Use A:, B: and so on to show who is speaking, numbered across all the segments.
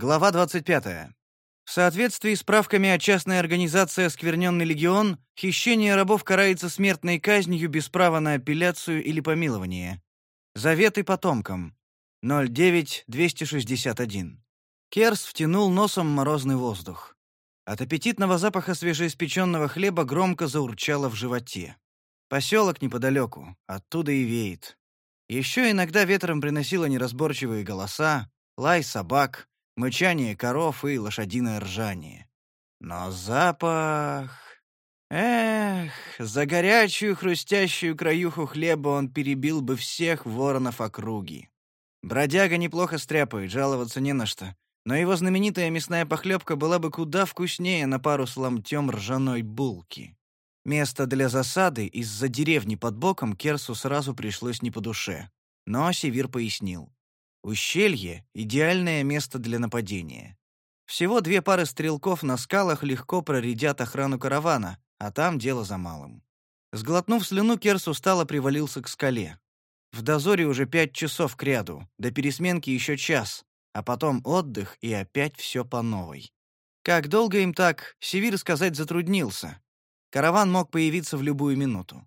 A: Глава 25. В соответствии с правками о частной организации «Оскверненный легион», хищение рабов карается смертной казнью без права на апелляцию или помилование. Заветы потомкам. 09-261. Керс втянул носом морозный воздух. От аппетитного запаха свежеиспеченного хлеба громко заурчало в животе. Поселок неподалеку, оттуда и веет. Еще иногда ветром приносило неразборчивые голоса, лай собак, мычание коров и лошадиное ржание. Но запах... Эх, за горячую хрустящую краюху хлеба он перебил бы всех воронов округи. Бродяга неплохо стряпает, жаловаться не на что. Но его знаменитая мясная похлебка была бы куда вкуснее на пару с ломтем ржаной булки. Место для засады из-за деревни под боком Керсу сразу пришлось не по душе. Но Севир пояснил. Ущелье — идеальное место для нападения. Всего две пары стрелков на скалах легко проредят охрану каравана, а там дело за малым. Сглотнув слюну, Керс устало привалился к скале. В дозоре уже пять часов к ряду, до пересменки еще час, а потом отдых и опять все по новой. Как долго им так, Севир сказать затруднился. Караван мог появиться в любую минуту.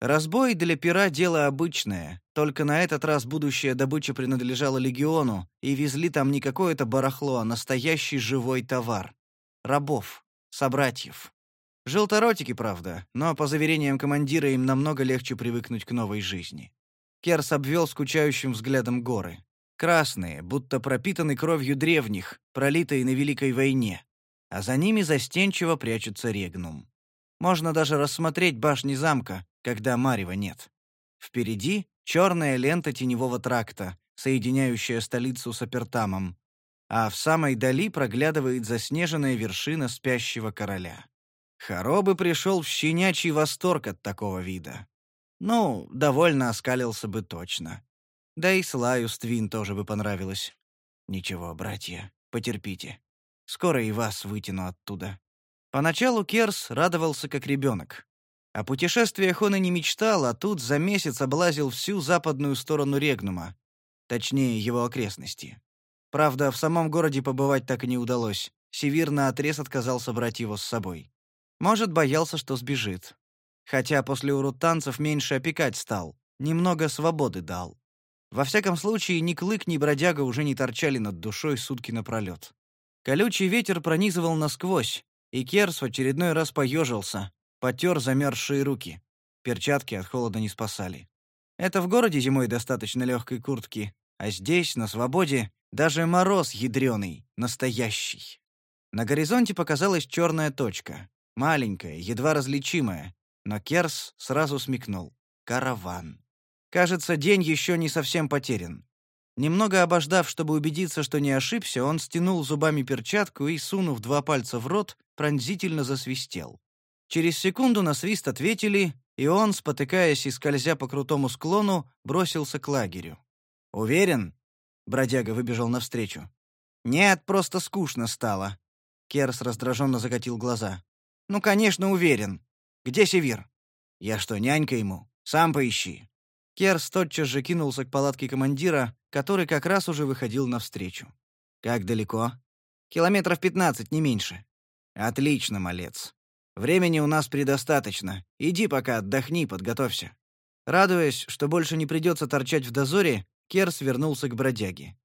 A: Разбой для пера — дело обычное, только на этот раз будущая добыча принадлежала легиону, и везли там не какое-то барахло, а настоящий живой товар. Рабов, собратьев. Желторотики, правда, но, по заверениям командира, им намного легче привыкнуть к новой жизни. Керс обвел скучающим взглядом горы. Красные, будто пропитаны кровью древних, пролитые на Великой войне. А за ними застенчиво прячется Регнум. Можно даже рассмотреть башни замка, когда Марева нет. Впереди черная лента теневого тракта, соединяющая столицу с Апертамом, а в самой дали проглядывает заснеженная вершина спящего короля. Хоробы пришел в щенячий восторг от такого вида. Ну, довольно оскалился бы точно. Да и Слаю Ствин тоже бы понравилось. Ничего, братья, потерпите. Скоро и вас вытяну оттуда. Поначалу Керс радовался как ребенок. О путешествиях он и не мечтал, а тут за месяц облазил всю западную сторону Регнума, точнее, его окрестности. Правда, в самом городе побывать так и не удалось. Севир наотрез отказался брать его с собой. Может, боялся, что сбежит. Хотя после урутанцев меньше опекать стал, немного свободы дал. Во всяком случае, ни Клык, ни Бродяга уже не торчали над душой сутки напролет. Колючий ветер пронизывал насквозь, и Керс в очередной раз поежился, потер замерзшие руки. Перчатки от холода не спасали. Это в городе зимой достаточно легкой куртки, а здесь, на свободе, даже мороз ядреный, настоящий. На горизонте показалась черная точка, маленькая, едва различимая, но Керс сразу смекнул — караван. Кажется, день еще не совсем потерян. Немного обождав, чтобы убедиться, что не ошибся, он стянул зубами перчатку и, сунув два пальца в рот, пронзительно засвистел. Через секунду на свист ответили, и он, спотыкаясь и скользя по крутому склону, бросился к лагерю. «Уверен?» — бродяга выбежал навстречу. «Нет, просто скучно стало». Керс раздраженно закатил глаза. «Ну, конечно, уверен. Где Севир?» «Я что, нянька ему? Сам поищи». Керс тотчас же кинулся к палатке командира, который как раз уже выходил навстречу. «Как далеко?» «Километров пятнадцать, не меньше». «Отлично, малец. Времени у нас предостаточно. Иди пока отдохни, подготовься». Радуясь, что больше не придется торчать в дозоре, Керс вернулся к бродяге.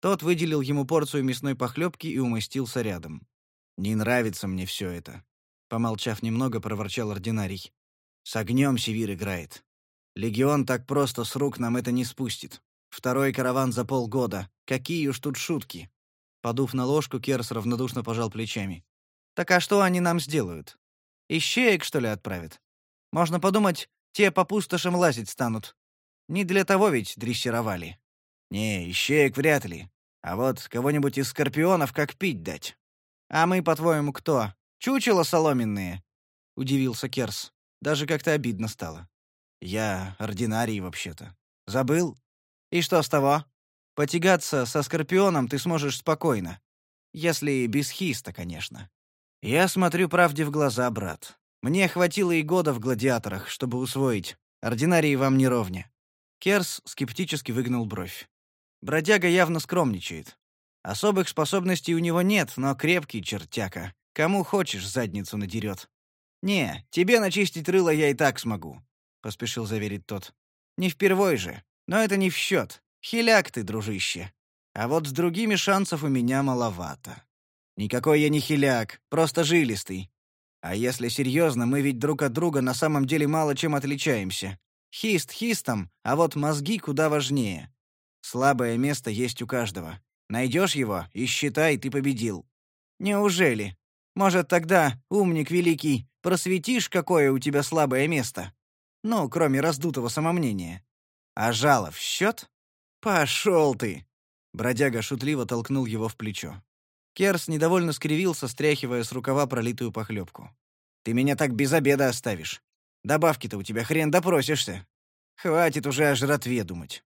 A: Тот выделил ему порцию мясной похлебки и умостился рядом. «Не нравится мне все это», — помолчав немного, проворчал ординарий. «С огнем Севир играет. Легион так просто с рук нам это не спустит. Второй караван за полгода. Какие уж тут шутки. Подув на ложку, Керс равнодушно пожал плечами. Так а что они нам сделают? Ищеек, что ли, отправят? Можно подумать, те по пустошам лазить станут. Не для того ведь дрессировали. Не, ищеек вряд ли. А вот кого-нибудь из скорпионов как пить дать. А мы, по-твоему, кто? Чучело соломенные? Удивился Керс. Даже как-то обидно стало. Я ординарий вообще-то. Забыл? И что с того? Потягаться со Скорпионом ты сможешь спокойно. Если без хиста, конечно. Я смотрю правде в глаза, брат. Мне хватило и года в гладиаторах, чтобы усвоить. Ординарий вам не ровня. Керс скептически выгнул бровь. Бродяга явно скромничает. Особых способностей у него нет, но крепкий чертяка. Кому хочешь, задницу надерет. «Не, тебе начистить рыло я и так смогу», — поспешил заверить тот. «Не впервой же, но это не в счет. Хиляк ты, дружище. А вот с другими шансов у меня маловато. Никакой я не хиляк, просто жилистый. А если серьезно, мы ведь друг от друга на самом деле мало чем отличаемся. Хист хистом, а вот мозги куда важнее. Слабое место есть у каждого. Найдешь его и считай, ты победил. Неужели? Может, тогда, умник великий, просветишь, какое у тебя слабое место? Ну, кроме раздутого самомнения. А жало в счет? Пошел ты! Бродяга шутливо толкнул его в плечо. Керс недовольно скривился, стряхивая с рукава пролитую похлебку. «Ты меня так без обеда оставишь. Добавки-то у тебя хрен допросишься. Хватит уже о жратве думать.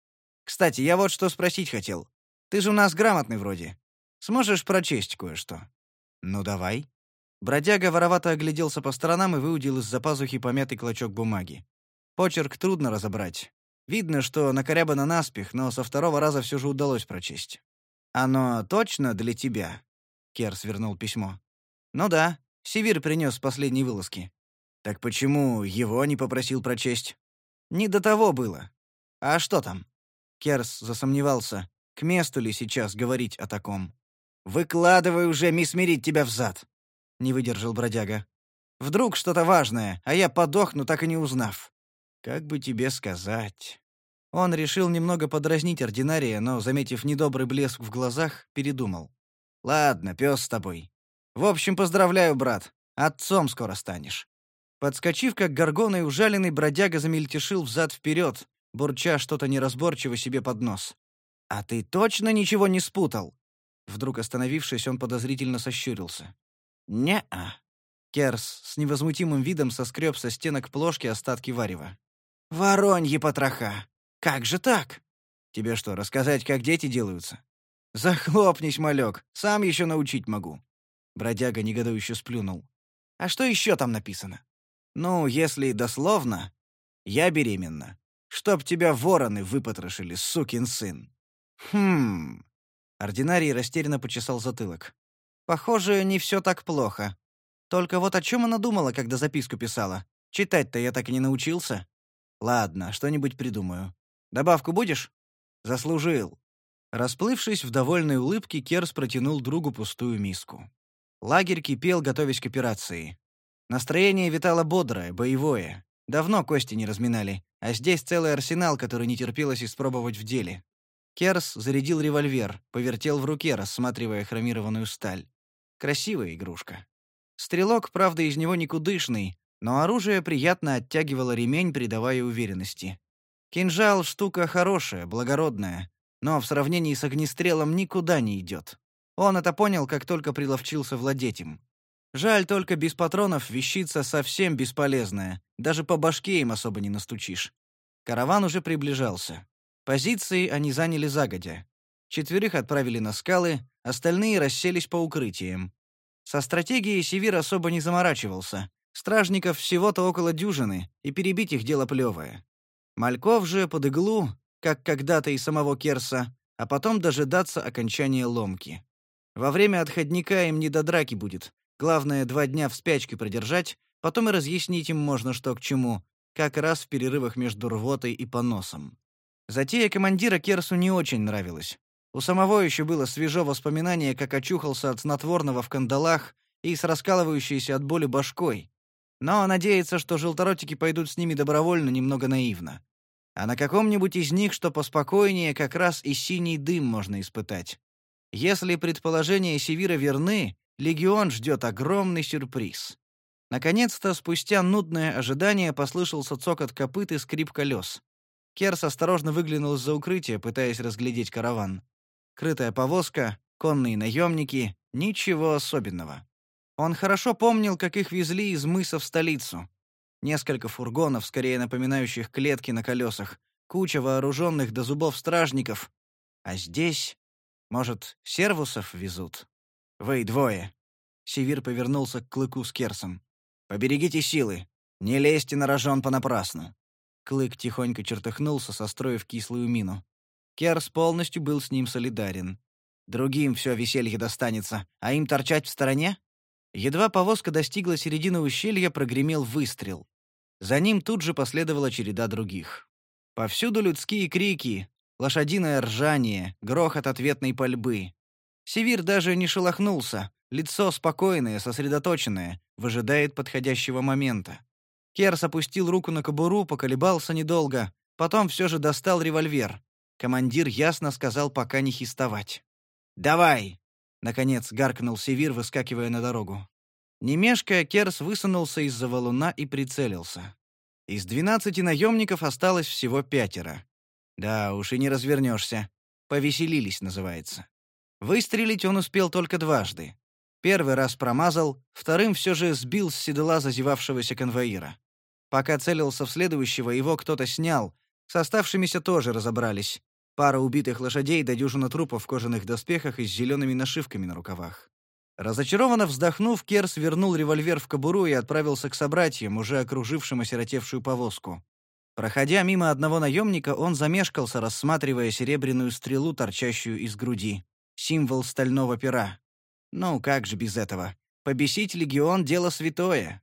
A: Кстати, я вот что спросить хотел. Ты же у нас грамотный вроде. Сможешь прочесть кое-что?» «Ну, давай». Бродяга воровато огляделся по сторонам и выудил из-за пазухи помятый клочок бумаги. Почерк трудно разобрать. Видно, что накорябано наспех, но со второго раза все же удалось прочесть. «Оно точно для тебя?» Кер свернул письмо. «Ну да, Севир принес последние вылазки». «Так почему его не попросил прочесть?» «Не до того было. А что там?» Керс засомневался, к месту ли сейчас говорить о таком. «Выкладывай уже, мисс Мирить тебя взад!» — не выдержал бродяга. «Вдруг что-то важное, а я подохну, так и не узнав. Как бы тебе сказать...» Он решил немного подразнить ординария, но, заметив недобрый блеск в глазах, передумал. Ладно, пес с тобой. В общем, поздравляю, брат. Отцом скоро станешь. Подскочив, как горгоной ужаленный, бродяга замельтешил взад-вперед, бурча что-то неразборчиво себе под нос. «А ты точно ничего не спутал?» Вдруг остановившись, он подозрительно сощурился. «Не-а». Керс с невозмутимым видом соскреб со стенок плошки остатки варева. «Вороньи потроха! Как же так? Тебе что, рассказать, как дети делаются? «Захлопнись, малек, сам еще научить могу». Бродяга негодующе сплюнул. «А что еще там написано?» «Ну, если дословно, я беременна. Чтоб тебя вороны выпотрошили, сукин сын». «Хм...» Ординарий растерянно почесал затылок. «Похоже, не все так плохо. Только вот о чем она думала, когда записку писала? Читать-то я так и не научился. Ладно, что-нибудь придумаю. Добавку будешь? Заслужил. Расплывшись в довольной улыбке, Керс протянул другу пустую миску. Лагерь кипел, готовясь к операции. Настроение витало бодрое, боевое. Давно кости не разминали, а здесь целый арсенал, который не терпелось испробовать в деле. Керс зарядил револьвер, повертел в руке, рассматривая хромированную сталь. Красивая игрушка. Стрелок, правда, из него никудышный, но оружие приятно оттягивало ремень, придавая уверенности. Кинжал — штука хорошая, благородная, но в сравнении с огнестрелом никуда не идет. Он это понял, как только приловчился владеть им. Жаль, только без патронов вещица совсем бесполезная, даже по башке им особо не настучишь. Караван уже приближался. Позиции они заняли загодя. Четверых отправили на скалы, остальные расселись по укрытиям. Со стратегией Севир особо не заморачивался. Стражников всего-то около дюжины, и перебить их дело плевое. Мальков же под иглу как когда-то и самого Керса, а потом дожидаться окончания ломки. Во время отходника им не до драки будет. Главное, два дня в спячке продержать, потом и разъяснить им можно что к чему, как раз в перерывах между рвотой и поносом. Затея командира Керсу не очень нравилась. У самого еще было свежо воспоминание, как очухался от снотворного в кандалах и с раскалывающейся от боли башкой. Но надеяться, что желторотики пойдут с ними добровольно, немного наивно. А на каком-нибудь из них, что поспокойнее, как раз и синий дым можно испытать. Если предположения Севира верны, легион ждет огромный сюрприз. Наконец-то, спустя нудное ожидание, послышался цокот копыт и скрип колес. Керс осторожно выглянул из-за укрытия, пытаясь разглядеть караван. Крытая повозка, конные наемники — ничего особенного. Он хорошо помнил, как их везли из мыса в столицу. Несколько фургонов, скорее напоминающих клетки на колесах, куча вооруженных до зубов стражников. А здесь, может, сервусов везут? Вы двое. Севир повернулся к Клыку с Керсом. Поберегите силы. Не лезьте на рожон понапрасну. Клык тихонько чертыхнулся, состроив кислую мину. Керс полностью был с ним солидарен. Другим все веселье достанется, а им торчать в стороне? Едва повозка достигла середины ущелья, прогремел выстрел. За ним тут же последовала череда других. Повсюду людские крики, лошадиное ржание, грохот ответной пальбы. Севир даже не шелохнулся, лицо спокойное, сосредоточенное, выжидает подходящего момента. Керс опустил руку на кобуру, поколебался недолго, потом все же достал револьвер. Командир ясно сказал пока не хистовать. «Давай!» — наконец гаркнул Севир, выскакивая на дорогу. Не мешкая, Керс высунулся из-за валуна и прицелился. Из двенадцати наемников осталось всего пятеро. Да уж и не развернешься. Повеселились, называется. Выстрелить он успел только дважды. Первый раз промазал, вторым все же сбил с седла зазевавшегося конвоира. Пока целился в следующего, его кто-то снял. С оставшимися тоже разобрались. Пара убитых лошадей до дюжина трупов в кожаных доспехах и с зелеными нашивками на рукавах. Разочарованно вздохнув, Керс вернул револьвер в кобуру и отправился к собратьям, уже окружившим осиротевшую повозку. Проходя мимо одного наемника, он замешкался, рассматривая серебряную стрелу, торчащую из груди. Символ стального пера. Ну, как же без этого? Побесить легион — дело святое.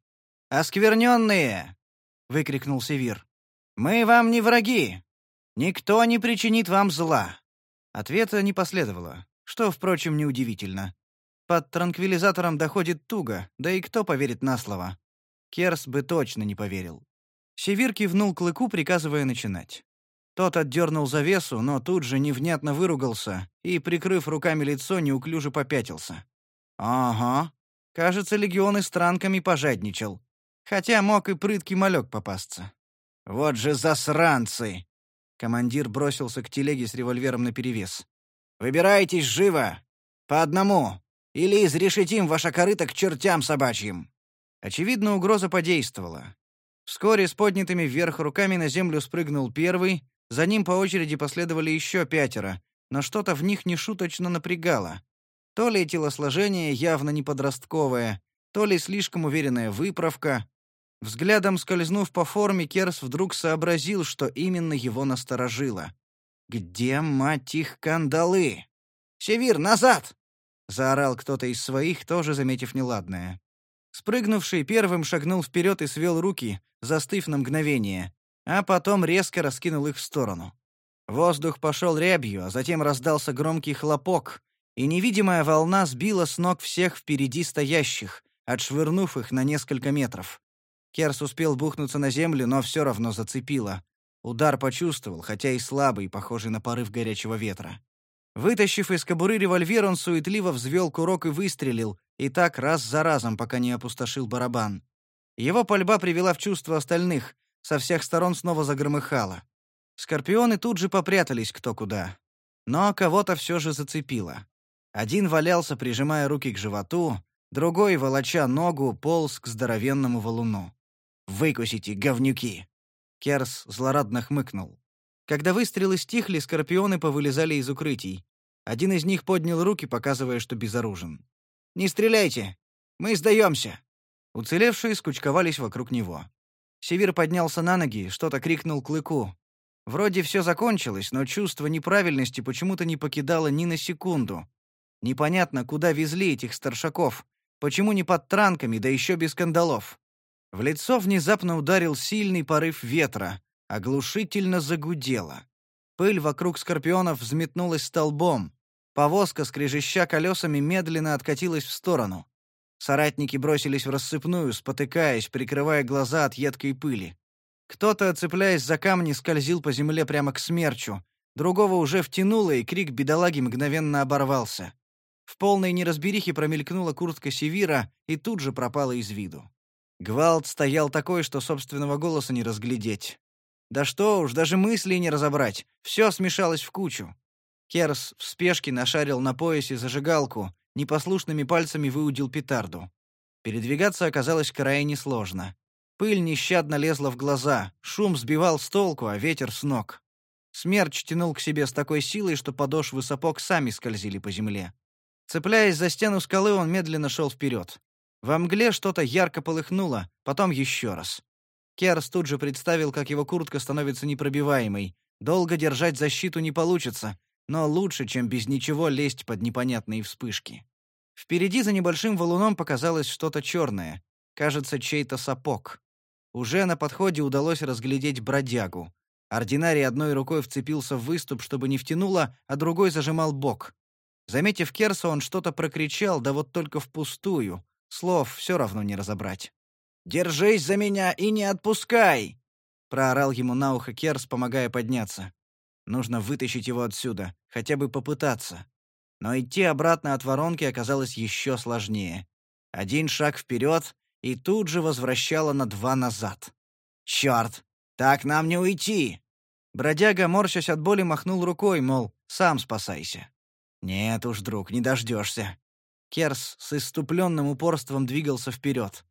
A: «Оскверненные!» — выкрикнул Севир. «Мы вам не враги! Никто не причинит вам зла!» Ответа не последовало, что, впрочем, неудивительно. Под транквилизатором доходит туго, да и кто поверит на слово? Керс бы точно не поверил. Севир кивнул клыку, приказывая начинать. Тот отдернул завесу, но тут же невнятно выругался и, прикрыв руками лицо, неуклюже попятился. «Ага. Кажется, легион и странками пожадничал. Хотя мог и прыткий малек попасться. Вот же засранцы!» Командир бросился к телеге с револьвером наперевес. «Выбирайтесь живо! По одному! Или изрешетим ваша корыто к чертям собачьим!» Очевидно, угроза подействовала. Вскоре с поднятыми вверх руками на землю спрыгнул первый, за ним по очереди последовали еще пятеро, но что-то в них нешуточно напрягало. То ли телосложение явно не подростковое, то ли слишком уверенная выправка. Взглядом скользнув по форме, Керс вдруг сообразил, что именно его насторожило. «Где, мать их, кандалы?» «Севир, назад!» — заорал кто-то из своих, тоже заметив неладное. Спрыгнувший первым шагнул вперед и свел руки, застыв на мгновение, а потом резко раскинул их в сторону. Воздух пошел рябью, а затем раздался громкий хлопок, и невидимая волна сбила с ног всех впереди стоящих, отшвырнув их на несколько метров. Керс успел бухнуться на землю, но все равно зацепило. Удар почувствовал, хотя и слабый, похожий на порыв горячего ветра. Вытащив из кобуры револьвер, он суетливо взвел курок и выстрелил, и так раз за разом, пока не опустошил барабан. Его пальба привела в чувство остальных, со всех сторон снова загромыхало. Скорпионы тут же попрятались кто куда. Но кого-то все же зацепило. Один валялся, прижимая руки к животу, другой, волоча ногу, полз к здоровенному валуну. «Выкусите, говнюки!» Керс злорадно хмыкнул. Когда выстрелы стихли, скорпионы повылезали из укрытий. Один из них поднял руки, показывая, что безоружен. «Не стреляйте! Мы сдаемся!» Уцелевшие скучковались вокруг него. Севир поднялся на ноги, что-то крикнул Клыку. Вроде все закончилось, но чувство неправильности почему-то не покидало ни на секунду. Непонятно, куда везли этих старшаков, почему не под транками, да еще без кандалов. В лицо внезапно ударил сильный порыв ветра, оглушительно загудело. Пыль вокруг скорпионов взметнулась столбом. Повозка, скрежеща колесами, медленно откатилась в сторону. Соратники бросились в рассыпную, спотыкаясь, прикрывая глаза от едкой пыли. Кто-то, цепляясь за камни, скользил по земле прямо к смерчу. Другого уже втянуло, и крик бедолаги мгновенно оборвался. В полной неразберихе промелькнула куртка Севира и тут же пропала из виду. Гвалт стоял такой, что собственного голоса не разглядеть. Да что уж, даже мысли не разобрать. Все смешалось в кучу. Керс в спешке нашарил на поясе зажигалку, непослушными пальцами выудил петарду. Передвигаться оказалось крайне сложно. Пыль нещадно лезла в глаза, шум сбивал с толку, а ветер с ног. Смерч тянул к себе с такой силой, что подошвы сапог сами скользили по земле. Цепляясь за стену скалы, он медленно шел вперед. Во мгле что-то ярко полыхнуло, потом еще раз. Керс тут же представил, как его куртка становится непробиваемой. Долго держать защиту не получится. но лучше, чем без ничего лезть под непонятные вспышки. Впереди за небольшим валуном показалось что-то черное. Кажется, чей-то сапог. Уже на подходе удалось разглядеть бродягу. Ординарий одной рукой вцепился в выступ, чтобы не втянуло, а другой зажимал бок. Заметив Керса, он что-то прокричал, да вот только впустую. Слов все равно не разобрать. «Держись за меня и не отпускай!» — проорал ему на ухо Керс, помогая подняться. Нужно вытащить его отсюда, хотя бы попытаться. Но идти обратно от воронки оказалось еще сложнее. Один шаг вперед, и тут же возвращало на два назад. «Черт! Так нам не уйти!» Бродяга, морщась от боли, махнул рукой, мол, сам спасайся. «Нет уж, друг, не дождешься». Керс с иступленным упорством двигался вперед.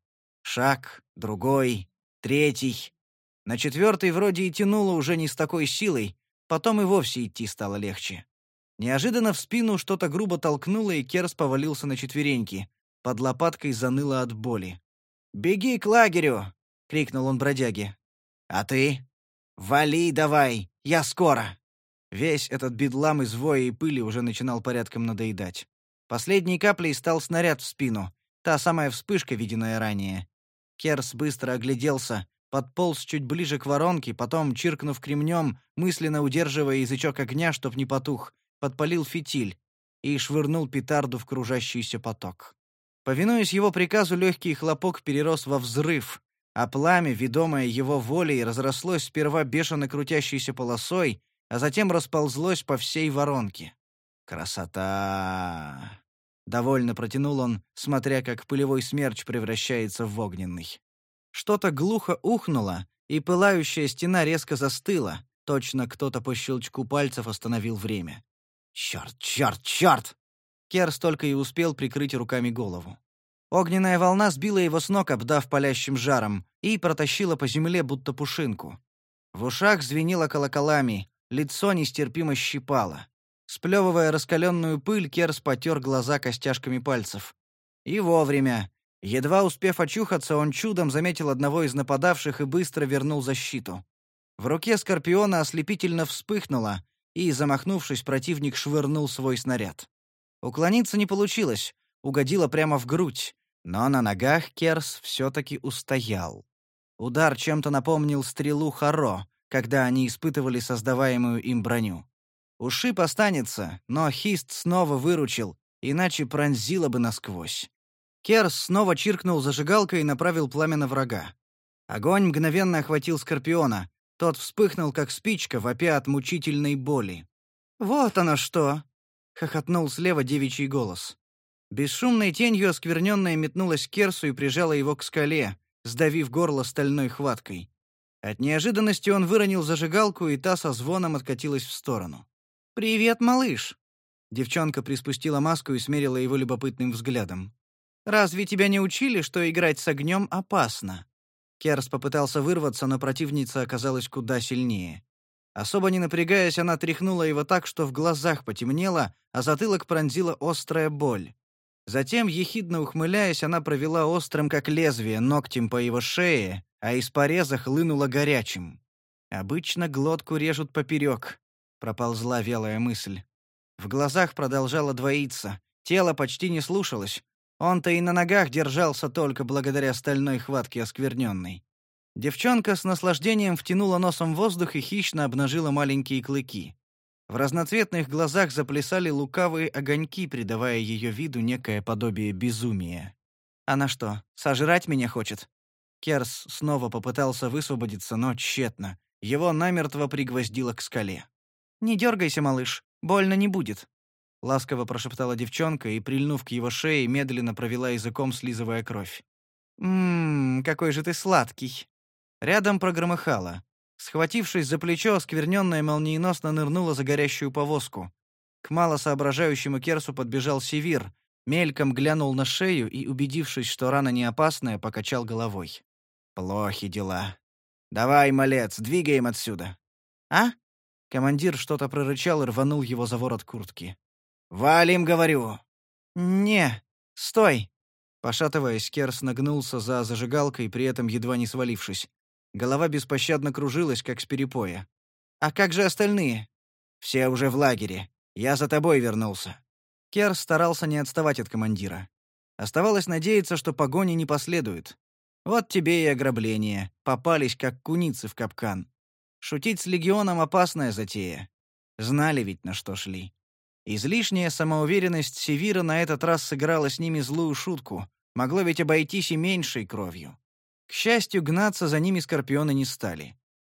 A: Шаг, другой, третий. На четвертый вроде и тянуло уже не с такой силой, потом и вовсе идти стало легче. Неожиданно в спину что-то грубо толкнуло, и Керс повалился на четвереньки. Под лопаткой заныло от боли. «Беги к лагерю!» — крикнул он бродяге. «А ты? Вали давай! Я скоро!» Весь этот бедлам из воя и пыли уже начинал порядком надоедать. Последней каплей стал снаряд в спину, та самая вспышка, виденная ранее. Керс быстро огляделся, подполз чуть ближе к воронке, потом, чиркнув кремнем, мысленно удерживая язычок огня, чтоб не потух, подпалил фитиль и швырнул петарду в кружащийся поток. Повинуясь его приказу, легкий хлопок перерос во взрыв, а пламя, ведомое его волей, разрослось сперва бешено крутящейся полосой, а затем расползлось по всей воронке. «Красота!» — довольно протянул он, смотря как пылевой смерч превращается в огненный. Что-то глухо ухнуло, и пылающая стена резко застыла, точно кто-то по щелчку пальцев остановил время. «Черт, черт, черт!» Керс только и успел прикрыть руками голову. Огненная волна сбила его с ног, обдав палящим жаром, и протащила по земле, будто пушинку. В ушах звенело колоколами, Лицо нестерпимо щипало. Сплевывая раскаленную пыль, Керс потер глаза костяшками пальцев. И вовремя. Едва успев очухаться, он чудом заметил одного из нападавших и быстро вернул защиту. В руке Скорпиона ослепительно вспыхнуло, и, замахнувшись, противник швырнул свой снаряд. Уклониться не получилось, угодило прямо в грудь, но на ногах Керс все-таки устоял. Удар чем-то напомнил стрелу Харо, когда они испытывали создаваемую им броню. Ушиб останется, но Хист снова выручил, иначе пронзило бы насквозь. Керс снова чиркнул зажигалкой и направил пламя на врага. Огонь мгновенно охватил Скорпиона. Тот вспыхнул, как спичка, вопя от мучительной боли. «Вот оно что!» — хохотнул слева девичий голос. Бесшумной тенью оскверненная метнулась к Керсу и прижала его к скале, сдавив горло стальной хваткой. От неожиданности он выронил зажигалку, и та со звоном откатилась в сторону. «Привет, малыш!» Девчонка приспустила маску и смерила его любопытным взглядом. «Разве тебя не учили, что играть с огнем опасно?» Керс попытался вырваться, но противница оказалась куда сильнее. Особо не напрягаясь, она тряхнула его так, что в глазах потемнело, а затылок пронзила острая боль. Затем, ехидно ухмыляясь, она провела острым, как лезвие, ногтем по его шее, а из пореза хлынуло горячим. «Обычно глотку режут поперек», — проползла вялая мысль. В глазах продолжало двоиться, тело почти не слушалось. Он-то и на ногах держался только благодаря стальной хватке оскверненной. Девчонка с наслаждением втянула носом воздух и хищно обнажила маленькие клыки. В разноцветных глазах заплясали лукавые огоньки, придавая ее виду некое подобие безумия. «Она что, сожрать меня хочет?» Керс снова попытался высвободиться, но тщетно. Его намертво пригвоздило к скале. «Не дергайся, малыш, больно не будет», — ласково прошептала девчонка и, прильнув к его шее, медленно провела языком, слизывая кровь. «Ммм, какой же ты сладкий!» Рядом прогромыхало. Схватившись за плечо, оскверненная молниеносно нырнула за горящую повозку. К мало соображающему Керсу подбежал Севир, мельком глянул на шею и, убедившись, что рана не опасная, покачал головой. Плохи дела. Давай, малец, двигаем отсюда. А? Командир что-то прорычал и рванул его за ворот куртки. Валим, говорю. Не, стой. Пошатываясь, Керс нагнулся за зажигалкой, при этом едва не свалившись. Голова беспощадно кружилась, как с перепоя. А как же остальные? Все уже в лагере. Я за тобой вернулся». Кер старался не отставать от командира. Оставалось надеяться, что погони не последует. Вот тебе и ограбление. Попались, как куницы в капкан. Шутить с легионом — опасная затея. Знали ведь, на что шли. Излишняя самоуверенность Севира на этот раз сыграла с ними злую шутку. Могло ведь обойтись и меньшей кровью. К счастью, гнаться за ними скорпионы не стали.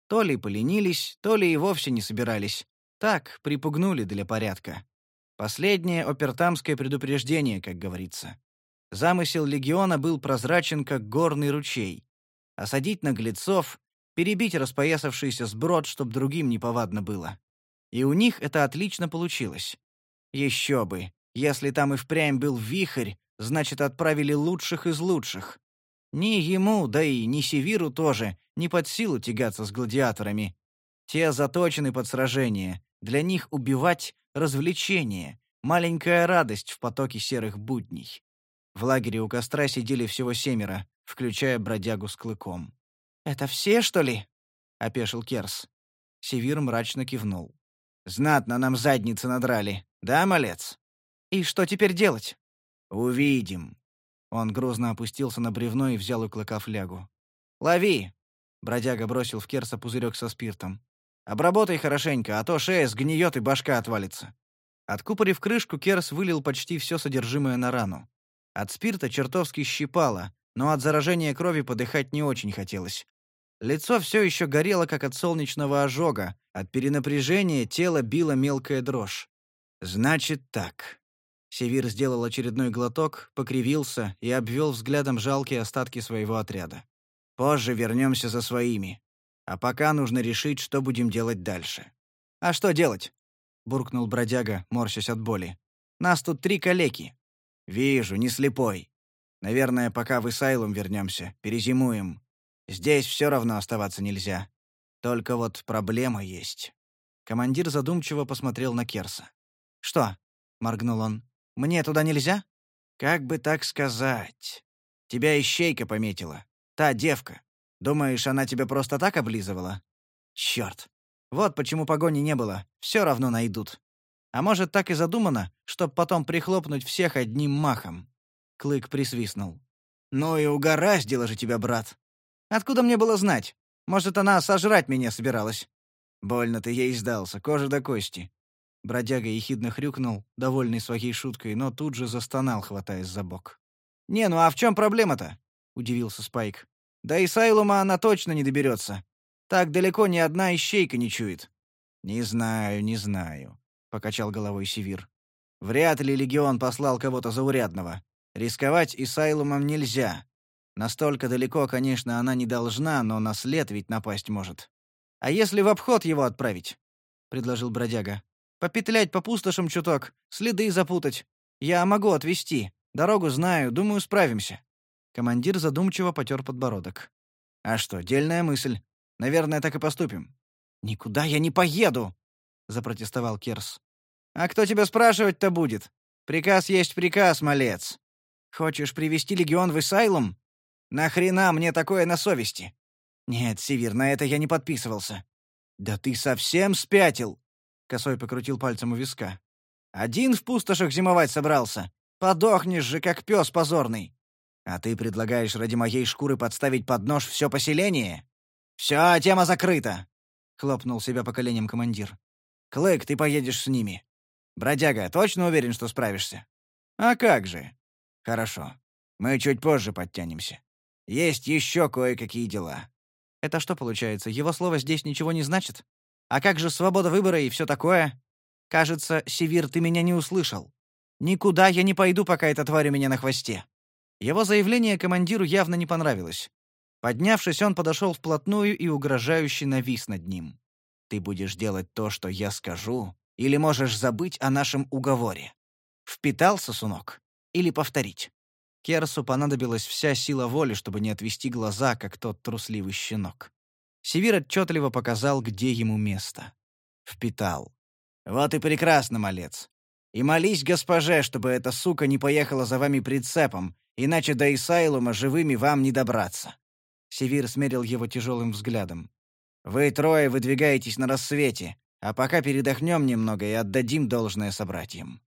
A: То ли поленились, то ли и вовсе не собирались. Так, припугнули для порядка. Последнее опертамское предупреждение, как говорится. Замысел легиона был прозрачен, как горный ручей. Осадить наглецов, перебить распоясавшийся сброд, чтоб другим неповадно было. И у них это отлично получилось. Еще бы. Если там и впрямь был вихрь, значит, отправили лучших из лучших. Ни ему, да и ни Севиру тоже, не под силу тягаться с гладиаторами. Те заточены под сражение. Для них убивать — развлечение, маленькая радость в потоке серых будней. В лагере у костра сидели всего семеро, включая бродягу с клыком. «Это все, что ли?» — опешил Керс. Севир мрачно кивнул. «Знатно нам задницы надрали, да, малец?» «И что теперь делать?» «Увидим». Он грозно опустился на бревно и взял у клыка флягу. «Лови!» — бродяга бросил в Керса пузырек со спиртом. «Обработай хорошенько, а то шея сгниет и башка отвалится». Откупорив крышку, Керс вылил почти все содержимое на рану. От спирта чертовски щипало, но от заражения крови подыхать не очень хотелось. Лицо все еще горело, как от солнечного ожога. От перенапряжения тело било мелкая дрожь. «Значит так». Севир сделал очередной глоток, покривился и обвел взглядом жалкие остатки своего отряда. «Позже вернемся за своими. А пока нужно решить, что будем делать дальше». «А что делать?» — буркнул бродяга, морщась от боли. «Нас тут три калеки». «Вижу, не слепой. Наверное, пока в Исайлум вернемся, перезимуем. Здесь все равно оставаться нельзя. Только вот проблема есть». Командир задумчиво посмотрел на Керса. «Что?» — моргнул он. «Мне туда нельзя?» «Как бы так сказать? Тебя ищейка пометила. Та девка. Думаешь, она тебя просто так облизывала? Черт. Вот почему погони не было. Все равно найдут. А может, так и задумано, чтоб потом прихлопнуть всех одним махом?» Клык присвистнул. «Ну и угораздило же тебя, брат. Откуда мне было знать? Может, она сожрать меня собиралась? Больно ты ей сдался, кожа до кости. Бродяга ехидно хрюкнул, довольный своей шуткой, но тут же застонал, хватаясь за бок. «Не, ну а в чем проблема-то?» — удивился Спайк. «Да и Сайлума она точно не доберется. Так далеко ни одна ищейка не чует». «Не знаю, не знаю», — покачал головой Севир. «Вряд ли Легион послал кого-то заурядного. Рисковать и Сайлумом нельзя. Настолько далеко, конечно, она не должна, но на след ведь напасть может. А если в обход его отправить? предложил бродяга. Попетлять по пустошам чуток, следы запутать. Я могу отвезти. Дорогу знаю, думаю, справимся. Командир задумчиво потер подбородок. А что, дельная мысль. Наверное, так и поступим. Никуда я не поеду, запротестовал Керс. А кто тебя спрашивать-то будет? Приказ есть приказ, малец. Хочешь привести легион в Исайлум? Нахрена мне такое на совести? Нет, Сивир, на это я не подписывался. Да ты совсем спятил? Косой покрутил пальцем у виска. Один в пустошах зимовать собрался. Подохнешь же, как пес позорный. А ты предлагаешь ради моей шкуры подставить под нож все поселение? Все, тема закрыта. Хлопнул себя по коленям командир. Клык, ты поедешь с ними. Бродяга, точно уверен, что справишься? А как же? Хорошо. Мы чуть позже подтянемся. Есть еще кое-какие дела». «Это что получается, его слово здесь ничего не значит? А как же свобода выбора и все такое? Кажется, Севир, ты меня не услышал. Никуда я не пойду, пока эта тварь у меня на хвосте». Его заявление командиру явно не понравилось. Поднявшись, он подошел вплотную и угрожающе навис над ним. «Ты будешь делать то, что я скажу, или можешь забыть о нашем уговоре. Впитался, сунок? Или повторить?» Керсу понадобилась вся сила воли, чтобы не отвести глаза, как тот трусливый щенок. Севир отчетливо показал, где ему место. Впитал. «Вот и прекрасно, малец. И молись госпоже, чтобы эта сука не поехала за вами прицепом, иначе до Исайлума живыми вам не добраться». Севир смерил его тяжелым взглядом. «Вы трое выдвигаетесь на рассвете, А пока передохнем немного и отдадим должное собратьям».